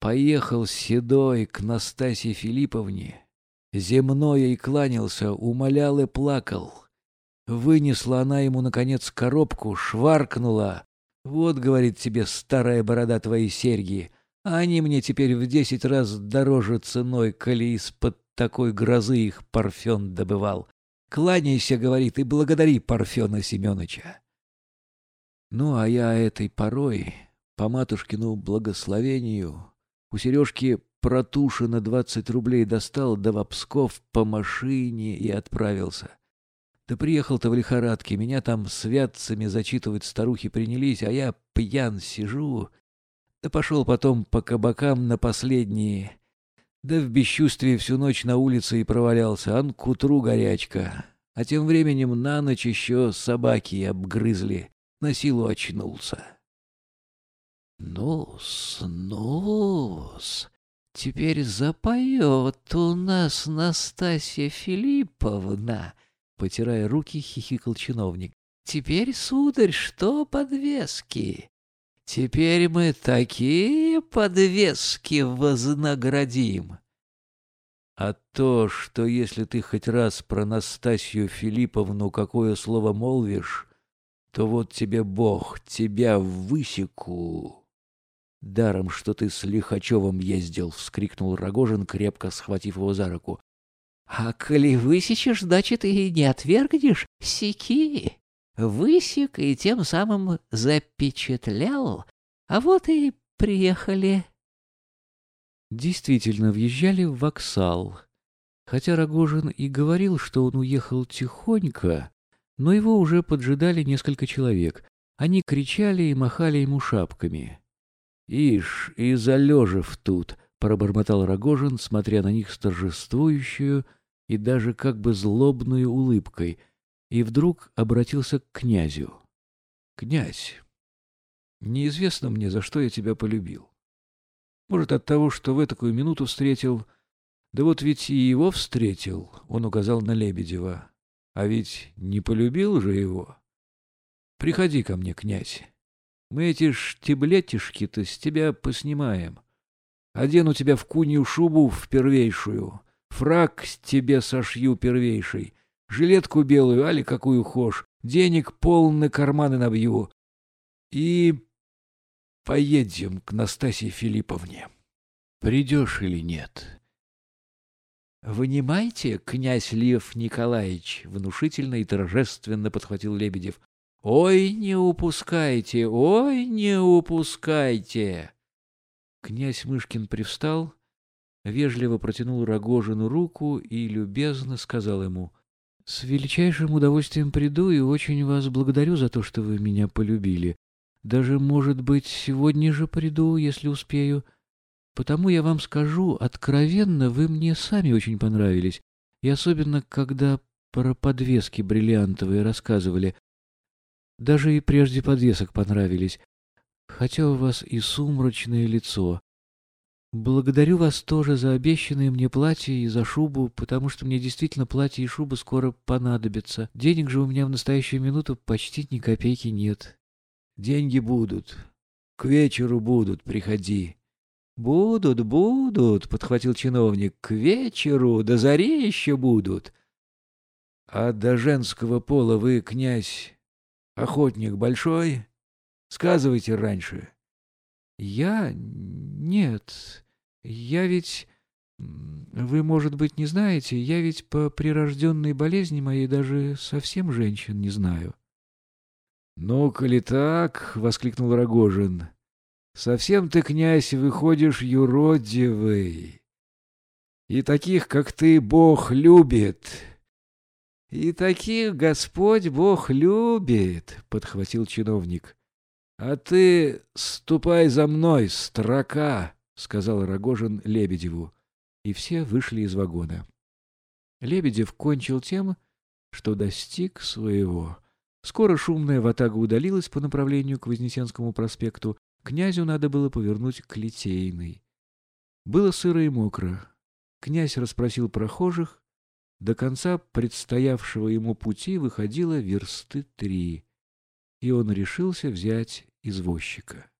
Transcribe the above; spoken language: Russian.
Поехал седой к Настасье Филипповне, земное и кланялся, умолял и плакал. Вынесла она ему, наконец, коробку, шваркнула. «Вот, — говорит тебе, старая борода, твои серьги, а они мне теперь в десять раз дороже ценой, коли из-под такой грозы их Парфен добывал. Кланяйся, — говорит, — и благодари Парфена Семеновича». Ну, а я этой порой, по матушкину благословению, у Сережки протуши на двадцать рублей достал, да в Псков по машине и отправился. Да приехал-то в лихорадке, меня там святцами зачитывать старухи принялись, а я пьян сижу, да пошел потом по кабакам на последние, да в бесчувствии всю ночь на улице и провалялся, ан к утру горячка. А тем временем на ночь еще собаки обгрызли, на силу очнулся. «Ну-с, ну-с, теперь запоет у нас Настасья Филипповна», потирая руки, хихикал чиновник. «Теперь, сударь, что подвески? Теперь мы такие подвески вознаградим». А то, что если ты хоть раз про Настасью Филипповну какое слово молвишь, то вот тебе Бог, тебя высеку. Даром, что ты с Лихачевым ездил, — вскрикнул Рогожин, крепко схватив его за руку. А коли высечешь, значит, и не отвергнешь, сики. Высек и тем самым запечатлял. А вот и приехали. Действительно, въезжали в воксал. Хотя Рогожин и говорил, что он уехал тихонько, но его уже поджидали несколько человек. Они кричали и махали ему шапками. «Ишь, и залежев тут!» — пробормотал Рогожин, смотря на них с торжествующую и даже как бы злобной улыбкой, и вдруг обратился к князю. «Князь, неизвестно мне, за что я тебя полюбил. Может, от того, что в такую минуту встретил... Да вот ведь и его встретил, — он указал на Лебедева. А ведь не полюбил же его. Приходи ко мне, князь. Мы эти штиблетишки-то с тебя поснимаем. Одену тебя в кунью шубу в первейшую, фраг с тебе сошью первейший, жилетку белую, али какую хошь, денег полны карманы набью. И поедем к Настасье Филипповне. Придешь или нет?» «Вынимайте, князь Лев Николаевич!» — внушительно и торжественно подхватил Лебедев. «Ой, не упускайте! Ой, не упускайте!» Князь Мышкин привстал, вежливо протянул Рогожину руку и любезно сказал ему, «С величайшим удовольствием приду и очень вас благодарю за то, что вы меня полюбили. Даже, может быть, сегодня же приду, если успею». Потому я вам скажу, откровенно, вы мне сами очень понравились. И особенно, когда про подвески бриллиантовые рассказывали. Даже и прежде подвесок понравились. Хотя у вас и сумрачное лицо. Благодарю вас тоже за обещанные мне платье и за шубу, потому что мне действительно платье и шуба скоро понадобятся. Денег же у меня в настоящую минуту почти ни копейки нет. Деньги будут. К вечеру будут, приходи. «Будут, будут», — подхватил чиновник, — «к вечеру, до зари еще будут». «А до женского пола вы, князь, охотник большой? Сказывайте раньше». «Я? Нет. Я ведь... Вы, может быть, не знаете, я ведь по прирожденной болезни моей даже совсем женщин не знаю». «Ну, коли так», — воскликнул Рогожин, Совсем ты, князь, выходишь юродивый. И таких, как ты, Бог любит. И таких Господь Бог любит, — подхватил чиновник. А ты ступай за мной, строка, — сказал Рогожин Лебедеву. И все вышли из вагона. Лебедев кончил тем, что достиг своего. Скоро шумная ватага удалилась по направлению к Вознесенскому проспекту, Князю надо было повернуть к Литейной. Было сыро и мокро. Князь расспросил прохожих. До конца предстоявшего ему пути выходило версты три, и он решился взять извозчика.